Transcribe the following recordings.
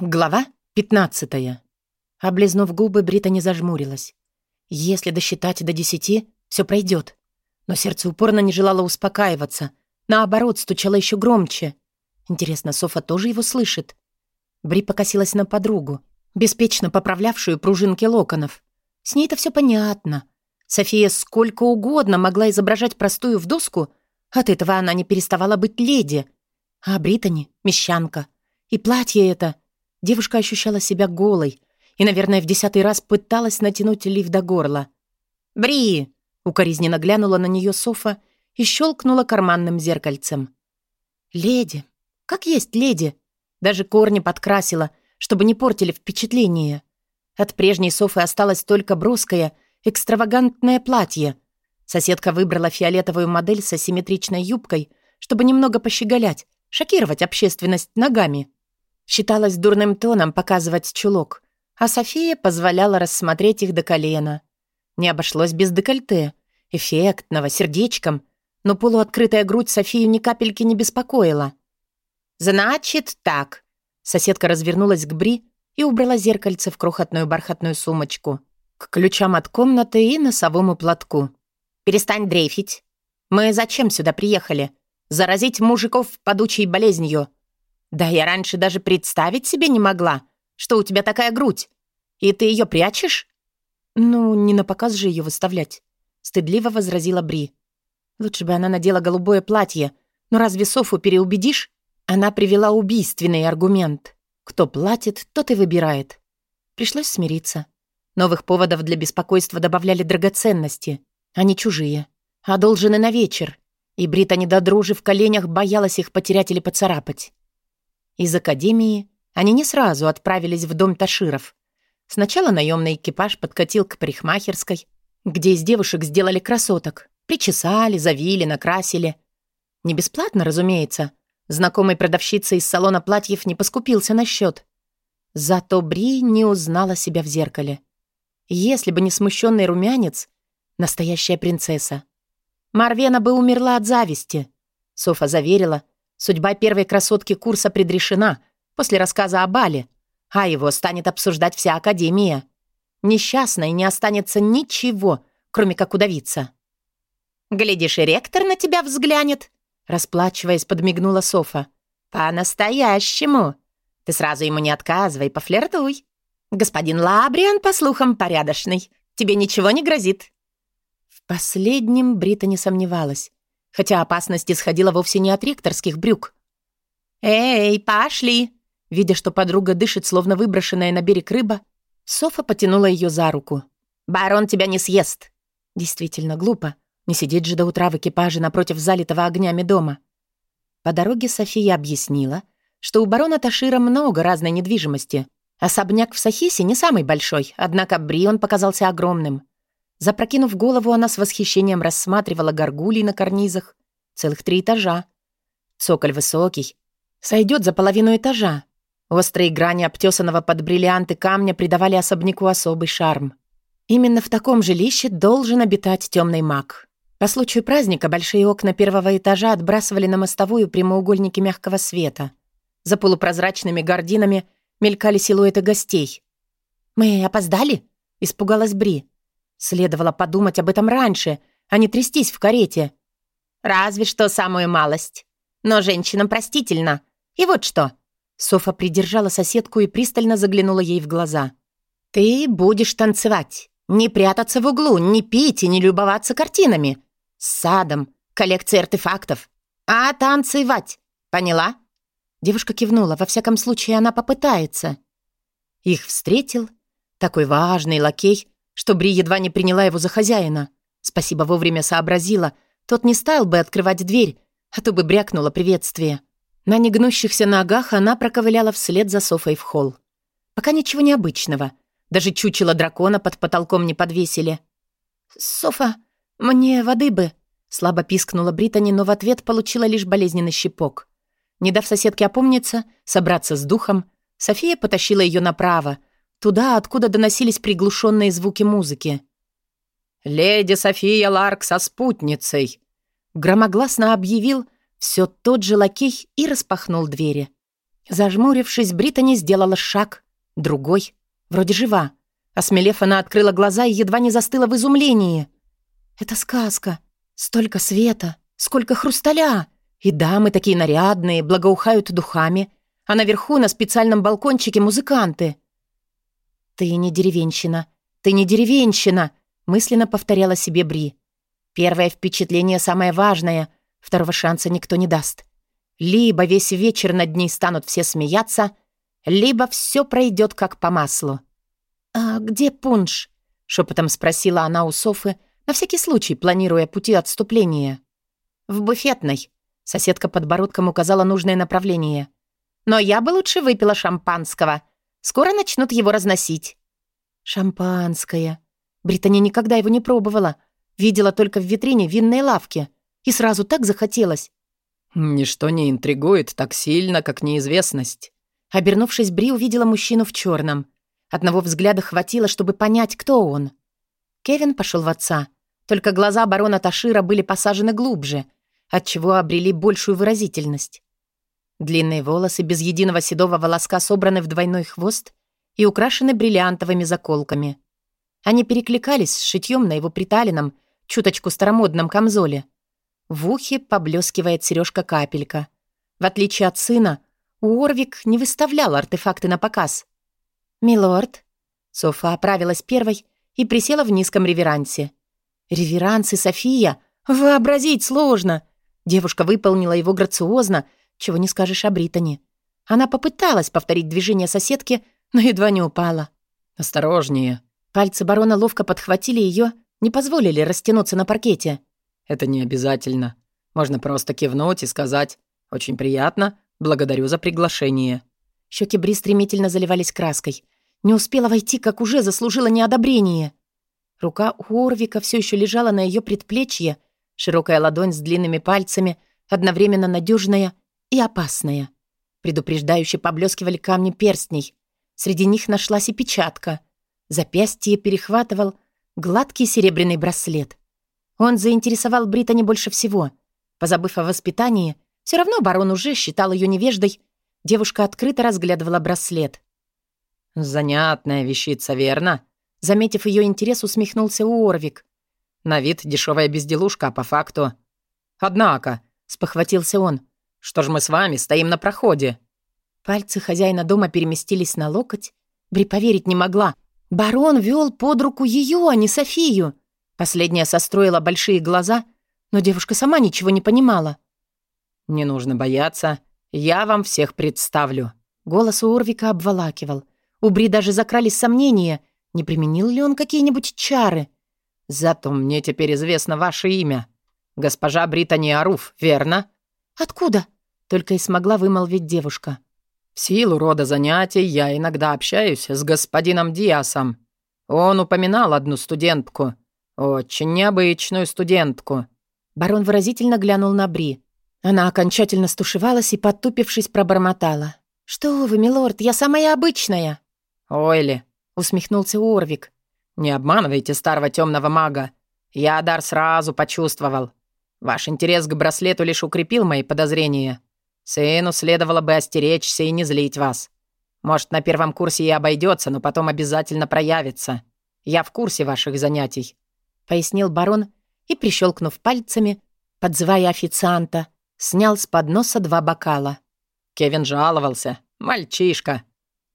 Глава 15. Облизнув губы, Брита не зажмурилась. Если досчитать до десяти, все пройдет. Но сердце упорно не желало успокаиваться. Наоборот, стучало еще громче. Интересно, Софа тоже его слышит? Бри покосилась на подругу, беспечно поправлявшую пружинки локонов. С ней-то все понятно. София сколько угодно могла изображать простую вдоску, от этого она не переставала быть леди. А Британи — мещанка. И платье это — Девушка ощущала себя голой и, наверное, в десятый раз пыталась натянуть лиф до горла. «Бри!» — укоризненно глянула на нее Софа и щелкнула карманным зеркальцем. «Леди! Как есть леди!» Даже корни подкрасила, чтобы не портили впечатление. От прежней Софы осталось только броское, экстравагантное платье. Соседка выбрала фиолетовую модель с асимметричной юбкой, чтобы немного пощеголять, шокировать общественность ногами. Считалось дурным тоном показывать чулок, а София позволяла рассмотреть их до колена. Не обошлось без декольте, эффектного, сердечком, но полуоткрытая грудь Софию ни капельки не беспокоила. «Значит так». Соседка развернулась к Бри и убрала зеркальце в крохотную бархатную сумочку, к ключам от комнаты и носовому платку. «Перестань дрейфить. Мы зачем сюда приехали? Заразить мужиков падучей болезнью. Да я раньше даже представить себе не могла, что у тебя такая грудь. И ты ее прячешь? Ну, не на показ же ее выставлять. Стыдливо возразила Бри. Лучше бы она надела голубое платье. Но разве Софу переубедишь? Она привела убийственный аргумент. Кто платит, тот и выбирает. Пришлось смириться. Новых поводов для беспокойства добавляли драгоценности. Они чужие. Одолжены на вечер. И Брита, не до дрожи в коленях, боялась их потерять или поцарапать. Из академии они не сразу отправились в дом Таширов. Сначала наемный экипаж подкатил к парикмахерской, где из девушек сделали красоток. Причесали, завили, накрасили. Не бесплатно, разумеется. Знакомый продавщица из салона платьев не поскупился на счет. Зато Бри не узнала себя в зеркале. Если бы не смущенный румянец, настоящая принцесса. Марвена бы умерла от зависти. Софа заверила — Судьба первой красотки курса предрешена после рассказа о Бале, а его станет обсуждать вся Академия. Несчастной не останется ничего, кроме как удавиться. «Глядишь, и ректор на тебя взглянет», расплачиваясь, подмигнула Софа. «По-настоящему. Ты сразу ему не отказывай, пофлиртуй. Господин Лабриан, по слухам, порядочный. Тебе ничего не грозит». В последнем Брита не сомневалась хотя опасность исходила вовсе не от ректорских брюк. «Эй, пошли!» Видя, что подруга дышит, словно выброшенная на берег рыба, Софа потянула ее за руку. «Барон тебя не съест!» Действительно глупо. Не сидеть же до утра в экипаже напротив залитого огнями дома. По дороге София объяснила, что у барона Ташира много разной недвижимости. Особняк в Сахисе не самый большой, однако Брион показался огромным. Запрокинув голову, она с восхищением рассматривала горгулей на карнизах. Целых три этажа. Цоколь высокий. Сойдет за половину этажа. Острые грани обтесанного под бриллианты камня придавали особняку особый шарм. Именно в таком жилище должен обитать темный маг. По случаю праздника большие окна первого этажа отбрасывали на мостовую прямоугольники мягкого света. За полупрозрачными гардинами мелькали силуэты гостей. «Мы опоздали?» — испугалась Бри. Следовало подумать об этом раньше, а не трястись в карете. Разве что самую малость. Но женщинам простительно. И вот что. Софа придержала соседку и пристально заглянула ей в глаза. «Ты будешь танцевать. Не прятаться в углу, не пить и не любоваться картинами. С садом, коллекцией артефактов. А танцевать. Поняла?» Девушка кивнула. Во всяком случае, она попытается. Их встретил такой важный лакей что Бри едва не приняла его за хозяина. Спасибо вовремя сообразила. Тот не стал бы открывать дверь, а то бы брякнула приветствие. На негнущихся ногах она проковыляла вслед за Софой в холл. Пока ничего необычного. Даже чучело дракона под потолком не подвесили. «Софа, мне воды бы...» Слабо пискнула Британи, но в ответ получила лишь болезненный щепок. Не дав соседке опомниться, собраться с духом, София потащила ее направо, туда, откуда доносились приглушенные звуки музыки. «Леди София Ларк со спутницей!» Громогласно объявил все тот же лакей и распахнул двери. Зажмурившись, Британи сделала шаг, другой, вроде жива. Осмелев, она открыла глаза и едва не застыла в изумлении. «Это сказка. Столько света, сколько хрусталя. И дамы такие нарядные, благоухают духами. А наверху на специальном балкончике музыканты». «Ты не деревенщина. Ты не деревенщина», — мысленно повторяла себе Бри. «Первое впечатление самое важное. Второго шанса никто не даст. Либо весь вечер над ней станут все смеяться, либо все пройдет как по маслу». «А где пунш?» — шепотом спросила она у Софы, на всякий случай планируя пути отступления. «В буфетной», — соседка подбородком указала нужное направление. «Но я бы лучше выпила шампанского. Скоро начнут его разносить». «Шампанское». Британия никогда его не пробовала. Видела только в витрине винной лавки. И сразу так захотелось. «Ничто не интригует так сильно, как неизвестность». Обернувшись, Бри увидела мужчину в черном. Одного взгляда хватило, чтобы понять, кто он. Кевин пошел в отца. Только глаза барона Ташира были посажены глубже, отчего обрели большую выразительность. Длинные волосы без единого седого волоска собраны в двойной хвост и украшены бриллиантовыми заколками. Они перекликались с шитьем на его приталенном, чуточку старомодном камзоле. В ухе поблескивает сережка капелька. В отличие от сына, Уорвик не выставлял артефакты на показ. «Милорд». Софа оправилась первой и присела в низком реверансе. Реверанс и София вообразить сложно. Девушка выполнила его грациозно, чего не скажешь о Британи. Она попыталась повторить движение соседки, но едва не упала. «Осторожнее». Пальцы барона ловко подхватили ее, не позволили растянуться на паркете. «Это не обязательно. Можно просто кивнуть и сказать «Очень приятно, благодарю за приглашение». Щеки Бри стремительно заливались краской. Не успела войти, как уже заслужила неодобрение. Рука Уорвика все еще лежала на ее предплечье, широкая ладонь с длинными пальцами, одновременно надежная и опасная. Предупреждающе поблескивали камни перстней. Среди них нашлась и печатка. Запястье перехватывал гладкий серебряный браслет. Он заинтересовал Британи больше всего. Позабыв о воспитании, все равно барон уже считал ее невеждой, девушка открыто разглядывала браслет. «Занятная вещица, верно?» Заметив ее интерес, усмехнулся Уорвик. «На вид дешевая безделушка, а по факту...» «Однако», — спохватился он, — «что ж мы с вами стоим на проходе?» Пальцы хозяина дома переместились на локоть. Бри поверить не могла. Барон вел под руку ее, а не Софию. Последняя состроила большие глаза, но девушка сама ничего не понимала. «Не нужно бояться. Я вам всех представлю». Голос у Орвика обволакивал. У Бри даже закрались сомнения, не применил ли он какие-нибудь чары. «Зато мне теперь известно ваше имя. Госпожа Британи Аруф, верно?» «Откуда?» — только и смогла вымолвить девушка. «В силу рода занятий я иногда общаюсь с господином Диасом. Он упоминал одну студентку. Очень необычную студентку». Барон выразительно глянул на Бри. Она окончательно стушевалась и, потупившись, пробормотала. «Что вы, милорд, я самая обычная!» «Ойли», — усмехнулся Орвик. «Не обманывайте старого темного мага. Я дар сразу почувствовал. Ваш интерес к браслету лишь укрепил мои подозрения. Сыну следовало бы остеречься и не злить вас. Может, на первом курсе и обойдется, но потом обязательно проявится. Я в курсе ваших занятий», — пояснил барон и, прищелкнув пальцами, подзывая официанта, снял с подноса два бокала. Кевин жаловался. «Мальчишка».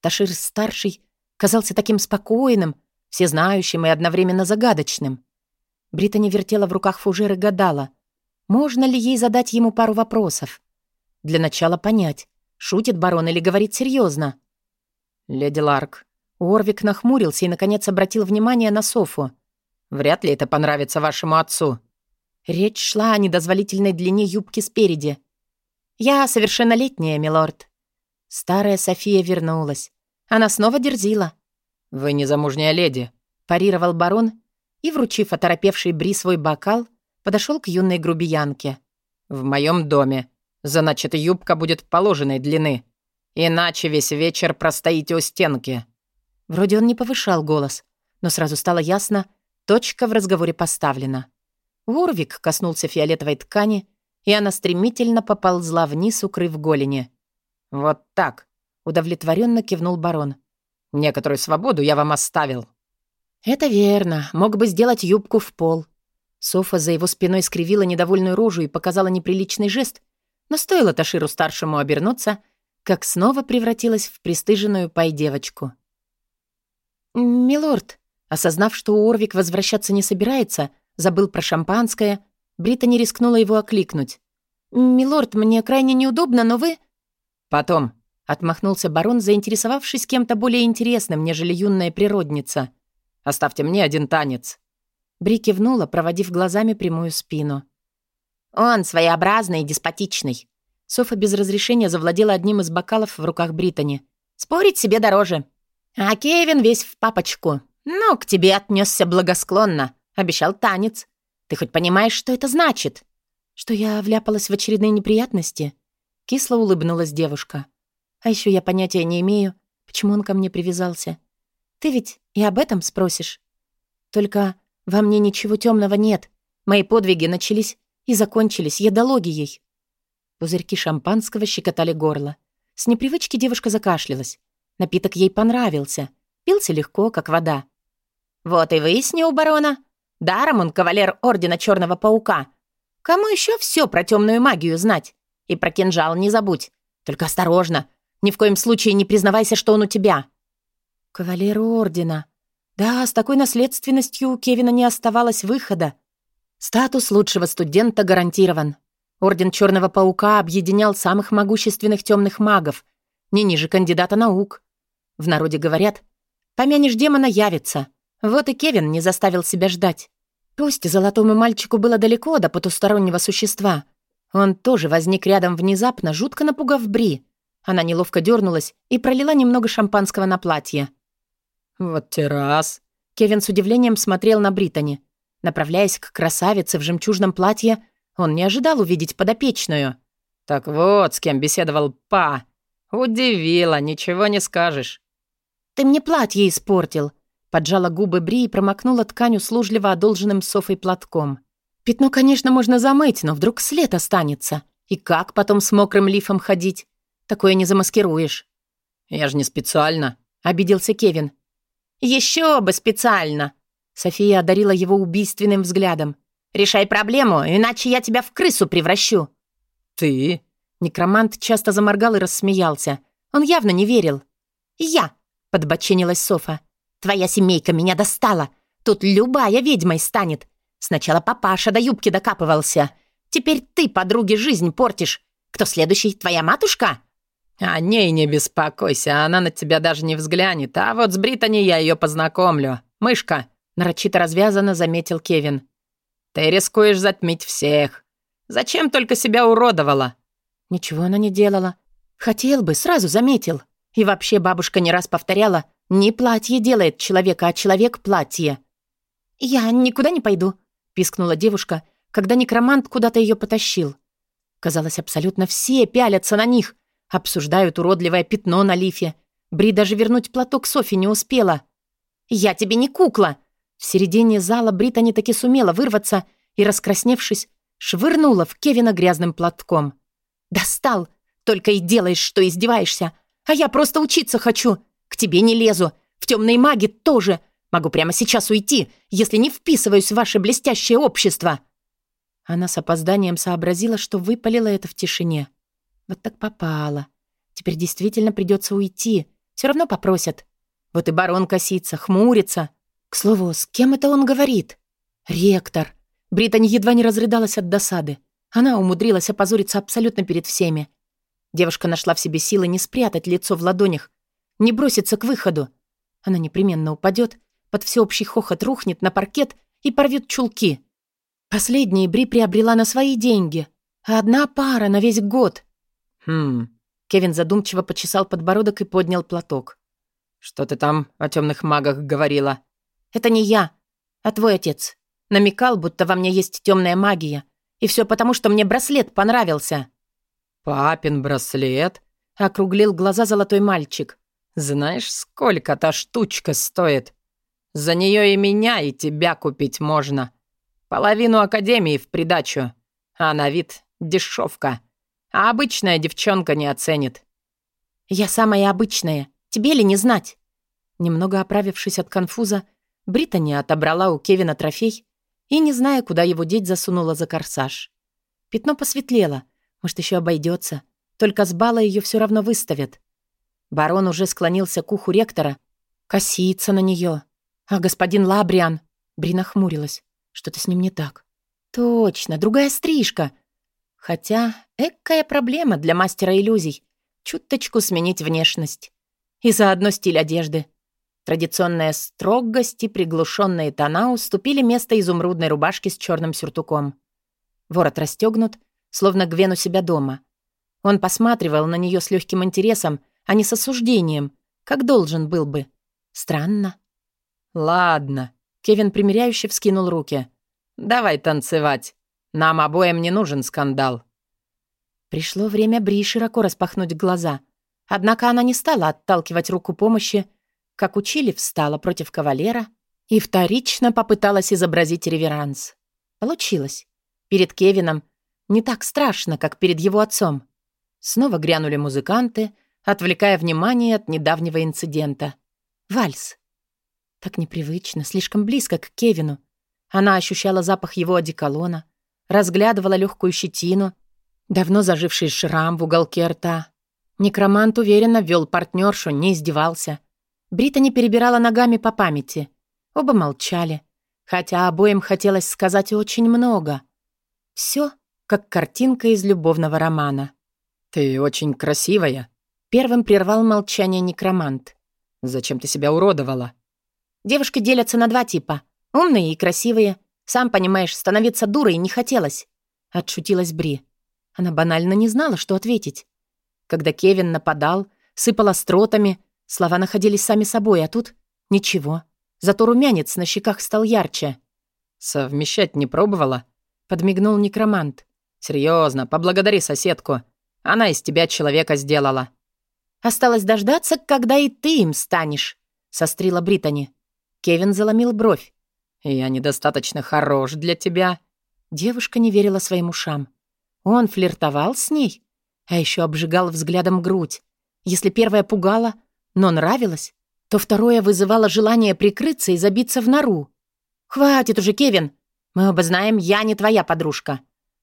Ташир-старший казался таким спокойным, всезнающим и одновременно загадочным. Британи вертела в руках фужер и гадала, можно ли ей задать ему пару вопросов. Для начала понять, шутит барон или говорит серьезно. «Леди Ларк». Уорвик нахмурился и, наконец, обратил внимание на Софу. «Вряд ли это понравится вашему отцу». Речь шла о недозволительной длине юбки спереди. «Я совершеннолетняя, милорд». Старая София вернулась. Она снова дерзила. «Вы не замужняя леди», — парировал барон и, вручив оторопевший Бри свой бокал, подошел к юной грубиянке. «В моем доме. Значит, юбка будет положенной длины. Иначе весь вечер простоите у стенки». Вроде он не повышал голос, но сразу стало ясно, точка в разговоре поставлена. Ворвик коснулся фиолетовой ткани, и она стремительно поползла вниз, укрыв голени. Вот так», — удовлетворенно кивнул барон. «Некоторую свободу я вам оставил». «Это верно. Мог бы сделать юбку в пол». Софа за его спиной скривила недовольную рожу и показала неприличный жест, но стоило Таширу-старшему обернуться, как снова превратилась в пристыженную пай-девочку. «Милорд», осознав, что Орвик возвращаться не собирается, забыл про шампанское, Брита не рискнула его окликнуть. «Милорд, мне крайне неудобно, но вы...» «Потом», — отмахнулся барон, заинтересовавшись кем-то более интересным, нежели юная природница. «Оставьте мне один танец». Бри кивнула, проводив глазами прямую спину. «Он своеобразный и деспотичный». Софа без разрешения завладела одним из бокалов в руках Британи. «Спорить себе дороже. А Кевин весь в папочку. Ну, к тебе отнесся благосклонно. Обещал танец. Ты хоть понимаешь, что это значит?» «Что я вляпалась в очередные неприятности?» Кисло улыбнулась девушка. «А еще я понятия не имею, почему он ко мне привязался. Ты ведь и об этом спросишь? Только во мне ничего темного нет. Мои подвиги начались и закончились едологией». Пузырьки шампанского щекотали горло. С непривычки девушка закашлялась. Напиток ей понравился. Пился легко, как вода. «Вот и выясни у барона. Даром он кавалер Ордена Черного Паука. Кому еще все про темную магию знать? И про кинжал не забудь. Только осторожно. Ни в коем случае не признавайся, что он у тебя». «Кавалер Ордена. Да, с такой наследственностью у Кевина не оставалось выхода. Статус лучшего студента гарантирован. Орден Черного Паука объединял самых могущественных темных магов, не ниже кандидата наук. В народе говорят, помянешь демона явится. Вот и Кевин не заставил себя ждать. Пусть золотому мальчику было далеко до потустороннего существа. Он тоже возник рядом внезапно, жутко напугав Бри. Она неловко дернулась и пролила немного шампанского на платье. «Вот террас!» Кевин с удивлением смотрел на Британи. Направляясь к красавице в жемчужном платье, он не ожидал увидеть подопечную. «Так вот, с кем беседовал Па. Удивила, ничего не скажешь». «Ты мне платье испортил», — поджала губы Бри и промокнула ткань услужливо одолженным Софой платком. «Пятно, конечно, можно замыть, но вдруг след останется. И как потом с мокрым лифом ходить? Такое не замаскируешь». «Я же не специально», — обиделся Кевин. «Еще бы специально!» София одарила его убийственным взглядом. «Решай проблему, иначе я тебя в крысу превращу!» «Ты?» Некромант часто заморгал и рассмеялся. Он явно не верил. «Я!» — подбоченилась Софа. «Твоя семейка меня достала. Тут любая ведьмой станет. Сначала папаша до юбки докапывался. Теперь ты подруге жизнь портишь. Кто следующий? Твоя матушка?» «О ней не беспокойся, она на тебя даже не взглянет. А вот с Британи я ее познакомлю. Мышка!» Нарочито развязанно заметил Кевин. «Ты рискуешь затмить всех. Зачем только себя уродовала?» Ничего она не делала. Хотел бы, сразу заметил. И вообще бабушка не раз повторяла, не платье делает человека, а человек платье. «Я никуда не пойду», — пискнула девушка, когда некромант куда-то ее потащил. Казалось, абсолютно все пялятся на них, обсуждают уродливое пятно на лифе. Бри даже вернуть платок Софи не успела. «Я тебе не кукла!» В середине зала Британи таки сумела вырваться и, раскрасневшись, швырнула в Кевина грязным платком. «Достал! Только и делаешь, что издеваешься. А я просто учиться хочу. К тебе не лезу. В темной маги тоже. Могу прямо сейчас уйти, если не вписываюсь в ваше блестящее общество». Она с опозданием сообразила, что выпалила это в тишине. Вот так попала. Теперь действительно придется уйти. Все равно попросят. Вот и барон косится, хмурится. К слову, с кем это он говорит? Ректор. Британи едва не разрыдалась от досады. Она умудрилась опозориться абсолютно перед всеми. Девушка нашла в себе силы не спрятать лицо в ладонях, не броситься к выходу. Она непременно упадет, под всеобщий хохот рухнет на паркет и порвет чулки. Последние Бри приобрела на свои деньги, а одна пара на весь год. «Хм...» Кевин задумчиво почесал подбородок и поднял платок. «Что ты там о темных магах говорила?» «Это не я, а твой отец. Намекал, будто во мне есть темная магия, и все потому, что мне браслет понравился». «Папин браслет?» — округлил глаза золотой мальчик. «Знаешь, сколько та штучка стоит? За нее и меня, и тебя купить можно. Половину академии в придачу. А на вид дешевка. А обычная девчонка не оценит». Я самая обычная. Тебе ли не знать?» Немного оправившись от конфуза, Британи отобрала у Кевина трофей и, не зная, куда его деть, засунула за корсаж. Пятно посветлело. Может, еще обойдется. Только с бала ее все равно выставят. Барон уже склонился к уху ректора, косится на нее. А господин Лабриан... Бри нахмурилась. Что-то с ним не так. Точно, другая стрижка. Хотя, экая проблема для мастера иллюзий. Чуточку сменить внешность. И заодно стиль одежды. Традиционная строгость и приглушенные тона уступили место изумрудной рубашке с черным сюртуком. Ворот расстегнут, словно Гвен у себя дома. Он посматривал на нее с легким интересом, а не с осуждением, как должен был бы. Странно. «Ладно», — Кевин примиряюще вскинул руки. «Давай танцевать. Нам обоим не нужен скандал». Пришло время Бри широко распахнуть глаза. Однако она не стала отталкивать руку помощи, как учили, встала против кавалера и вторично попыталась изобразить реверанс. Получилось. Перед Кевином не так страшно, как перед его отцом. Снова грянули музыканты, отвлекая внимание от недавнего инцидента. Вальс. Так непривычно, слишком близко к Кевину. Она ощущала запах его одеколона, разглядывала легкую щетину, давно заживший шрам в уголке рта. Некромант уверенно вел партнершу, не издевался. Британи перебирала ногами по памяти. Оба молчали, хотя обоим хотелось сказать очень много. Все как картинка из любовного романа. «Ты очень красивая», — первым прервал молчание некромант. «Зачем ты себя уродовала?» «Девушки делятся на два типа. Умные и красивые. Сам понимаешь, становиться дурой не хотелось». Отшутилась Бри. Она банально не знала, что ответить. Когда Кевин нападал, сыпал остротами, Слова находились сами собой, а тут ничего. Зато румянец на щеках стал ярче. «Совмещать не пробовала?» — подмигнул некромант. Серьезно, поблагодари соседку. Она из тебя человека сделала». «Осталось дождаться, когда и ты им станешь», — сострила Британи. Кевин заломил бровь. «Я недостаточно хорош для тебя». Девушка не верила своим ушам. Он флиртовал с ней, а еще обжигал взглядом грудь. Если первая пугала, но нравилось, то второе вызывало желание прикрыться и забиться в нору. «Хватит уже, Кевин! Мы оба знаем, я не твоя подружка.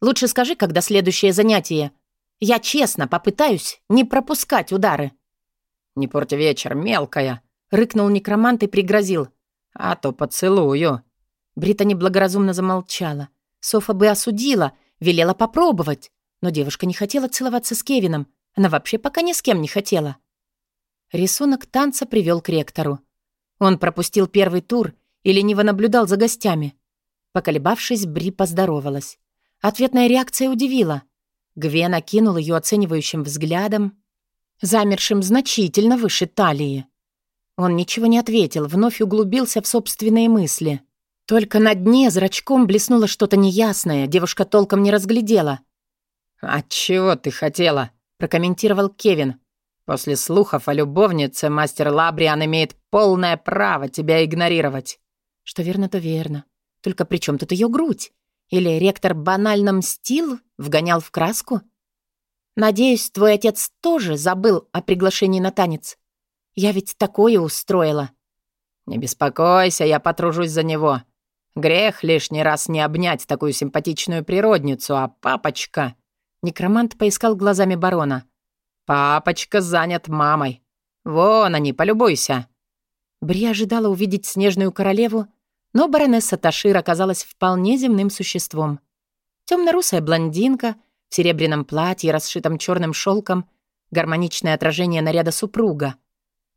Лучше скажи, когда следующее занятие. Я честно попытаюсь не пропускать удары». «Не порти вечер, мелкая!» — рыкнул некромант и пригрозил. «А то поцелую». Брита неблагоразумно замолчала. Софа бы осудила, велела попробовать. Но девушка не хотела целоваться с Кевином. Она вообще пока ни с кем не хотела. Рисунок танца привел к ректору. Он пропустил первый тур и лениво наблюдал за гостями. Поколебавшись, Бри поздоровалась. Ответная реакция удивила. Гвен окинул ее оценивающим взглядом, замершим значительно выше талии. Он ничего не ответил, вновь углубился в собственные мысли. Только на дне зрачком блеснуло что-то неясное, девушка толком не разглядела. «Отчего ты хотела?» — прокомментировал Кевин. После слухов о любовнице мастер Лабриан имеет полное право тебя игнорировать». «Что верно, то верно. Только при чем тут ее грудь? Или ректор банально мстил, вгонял в краску? Надеюсь, твой отец тоже забыл о приглашении на танец. Я ведь такое устроила». «Не беспокойся, я потружусь за него. Грех лишний раз не обнять такую симпатичную природницу, а папочка...» Некромант поискал глазами барона. «Папочка занят мамой. Вон они, полюбуйся». Бри ожидала увидеть снежную королеву, но баронесса Ташир оказалась вполне земным существом. Темно-русая блондинка в серебряном платье, расшитом черным шелком, гармоничное отражение наряда супруга.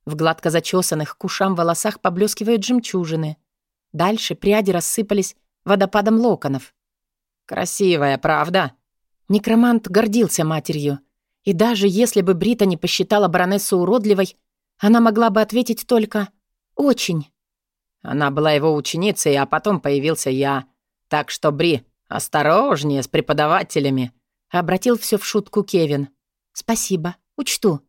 В гладко зачесанных к ушам волосах поблескивают жемчужины. Дальше пряди рассыпались водопадом локонов. «Красивая, правда?» Некромант гордился матерью — и даже если бы Брита не посчитала баронессу уродливой, она могла бы ответить только «очень». Она была его ученицей, а потом появился я. Так что, Бри, осторожнее с преподавателями. Обратил все в шутку Кевин. «Спасибо, учту».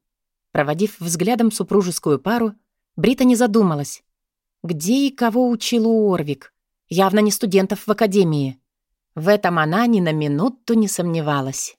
Проводив взглядом супружескую пару, Брита не задумалась. Где и кого учил Уорвик? Явно не студентов в академии. В этом она ни на минуту не сомневалась.